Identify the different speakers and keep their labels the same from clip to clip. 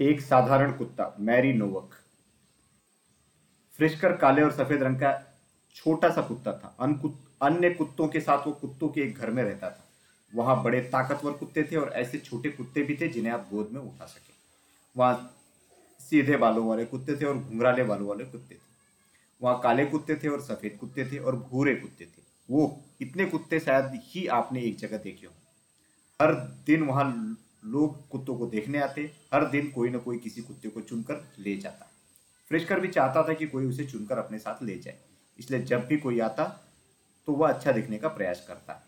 Speaker 1: एक साधारण कुत्ता, मैरी नोवक। फ्रिस्कर काले और सफ़ेद रंग का छोटा सा कुत्ता था। अन्य कुत्तों के साथ वो कुत्तों के एक घर में रहता था। वहाँ बड़े ताकतवर कुत्ते थे और ऐसे छोटे कुत्ते भी थे जिन्हें आप गोद में उठा सके। वहाँ सीधे बालों वाले कुत्ते थे और घुंघराले बालों वाले कुत्ते थे। वहाँ काले कुत्ते थे और सफ़ेद कुत्ते थे और भूरे कुत्ते थे। वो इतने कुत्ते शायद ही आपने एक जगह देखे हो। हर दिन वहाँ लोग कुत्तों को देखने आते, हर दिन कोई ना कोई किसी कुत्ते को चुनकर ले जाता। फ्रिशकर भी चाहता था कि कोई उसे चुनकर अपने साथ ले जाए, इसलिए जब भी कोई आता तो वह अच्छा दिखने का प्रयास करता।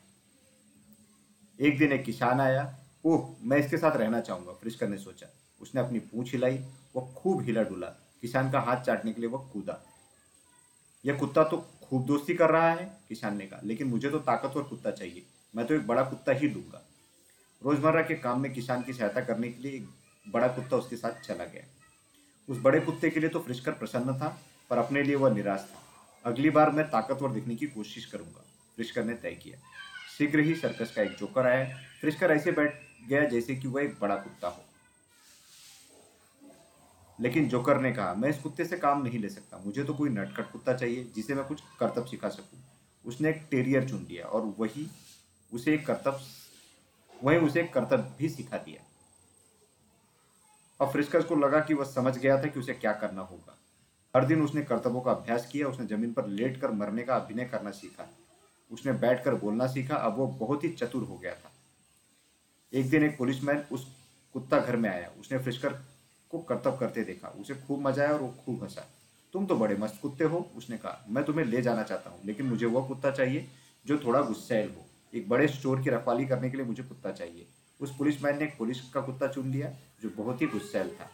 Speaker 1: एक दिन एक किसान आया, ओह, मैं इसके साथ रहना चाहूँगा, फ्रिशकर ने सोचा। उसने अपनी पूछ हिलाई, वह खूब हिला डुला। किसान का हाथ चाटने के लिए वह कूदा। यह कुत्ता तो खूब दोस्ती कर रहा है, किसान ने कहा, लेकिन मुझे तो ताकतवर कुत्ता चाहिए। मैं तो एक बड़ा कुत्ता ही लूँगा। रोज़मर्रा के काम में किसान की सहायता करने के लिए एक बड़ा कुत्ता उसके साथ चला गया। उस बड़े कुत्ते के लिए तो फ्रिशकर प्रसन्न था, पर अपने लिए वह निराश था। अगली बार मैं ताकतवर दिखने की कोशिश करूँगा फ्रिशकर ने तय किया। शीघ्र ही सर्कस का एक जोकर आया। फ्रिशकर ऐसे बैठ गया जैसे कि वह एक बड़ा कुत्ता हो। लेकिन जोकर ने कहा, मैं इस कुत्ते से काम नहीं ले सकता। मुझे तो कोई नटखट कुत्ता चाहिए जिसे मैं कुछ करतब सिखा सकूँ। उसने एक टेरियर चुन लिया और वही, उसे एक करतब वही उसे करतब भी सिखा दिया। अब फ्रिस्कस को लगा कि वह समझ गया था कि उसे क्या करना होगा। हर दिन उसने कर्तव्यों का अभ्यास किया, उसने ज़मीन पर लेट कर मरने का अभिनय करना सीखा। उसने बैठकर बोलना सीखा, अब वो बहुत ही चतुर हो गया था। एक दिन एक पुलिसमैन उस कुत्ता घर में आया। उसने फ्रिस्कर को कर्तव्य करते देखा। उसे खूब मज़ा आया और वो खूब हंसा। तुम तो बड़े मस्त कुत्ते हो, उसने कहा। मैं तुम्हें ले जाना चाहता हूँ, लेकिन मुझे वह कुत्ता चाहिए जो थोड़ा गुस्सैल हो। एक बड़े स्टोर की रखवाली करने के लिए मुझे कुत्ता चाहिए। उस पुलिसमैन ने एक पुलिस का कुत्ता चुन लिया, जो बहुत ही गुस्सैल था।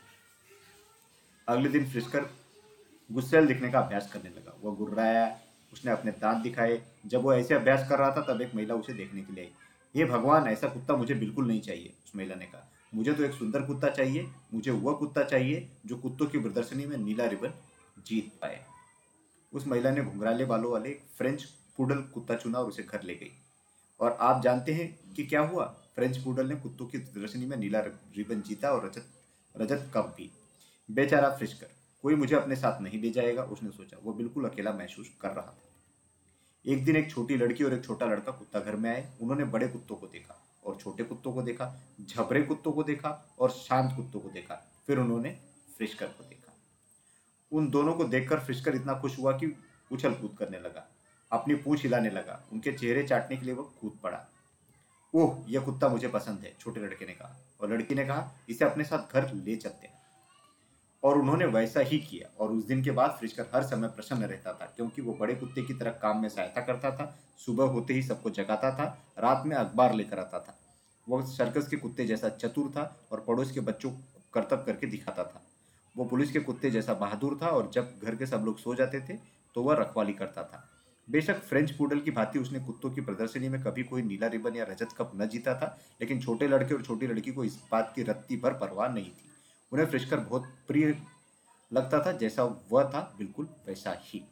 Speaker 1: अगले दिन फ्रिस्कर गुस्सैल दिखने का अभ्यास करने लगा। वह गुर्राया उसने अपने दांत दिखाए। जब वो ऐसे अभ्यास कर रहा था, तब एक महिला उसे देखने के लिए आई। ये भगवान, ऐसा कुत्ता मुझे बिल्कुल नहीं चाहिए, उस महिला ने कहा। मुझे तो एक सुंदर कुत्ता चाहिए, मुझे वह कुत्ता चाहिए, जो कुत्तों की प्रदर्शनी में नीला रिबन जीत पाए। उस महिला ने घुंघराले बालों वाले फ्रेंच पुडल कुत्ता चुना और उसे घर ले गई। और आप जानते हैं कि क्या हुआ? फ्रेंच पुडल ने कुत्तों की प्रदर्शनी में नीला रिबन जीता और रजत रजत कप भी बेचारा फ्रिशकर कोई मुझे अपने साथ नहीं ले जाएगा, उसने सोचा। वो बिल्कुल अकेला महसूस कर रहा था। एक दिन एक छोटी लड़की और एक छोटा लड़का कुत्ता घर में आए। उन्होंने बड़े कुत्तों को देखा और छोटे कुत्तों को देखा, झबरे कुत्तों को देखा और शांत कुत्तों को देखा। फिर उन्होंने फ्रिशकर को देखा। उन दोनों को देखकर फ्रिशकर इतना खुश हुआ कि उछल कूद करने लगा। अपनी पूछ हिलाने लगा। उनके चेहरे चाटने के लिए वो कूद पड़ा। ओह, यह कुत्ता मुझे पसंद है, छोटे लड़के ने कहा। और लड़की ने कहा, इसे अपने साथ घर ले चलते हैं। और उन्होंने वैसा ही किया। और उस दिन के बाद फ्रिजकर हर समय प्रसन्न रहता था, क्योंकि वो बड़े कुत्ते की तरह काम में सहायता करता था, सुबह होते ही सबको जगाता था, रात में अखबार लेकर आता था। वो सर्कस के कुत्ते जैसा चतुर था और पड़ोस के बच्चों को कर्तव्य करके दिखाता था। वो पुलिस के कुत्ते जैसा बहादुर था और जब घर के सब लोग सो जाते थे तो वह रखवाली करता था। बेशक फ्रेंच पूडल की भांति उसने कुत्तों की प्रदर्शनी में कभी कोई नीला रिबन या रजत कप न जीता था, लेकिन छोटे लड़के और छोटी लड़की को इस बात की रत्ती भर परवाह नहीं थी। उन्हें फ्रिशकर बहुत प्रिय लगता था, जैसा वह था, बिल्कुल वैसा ही।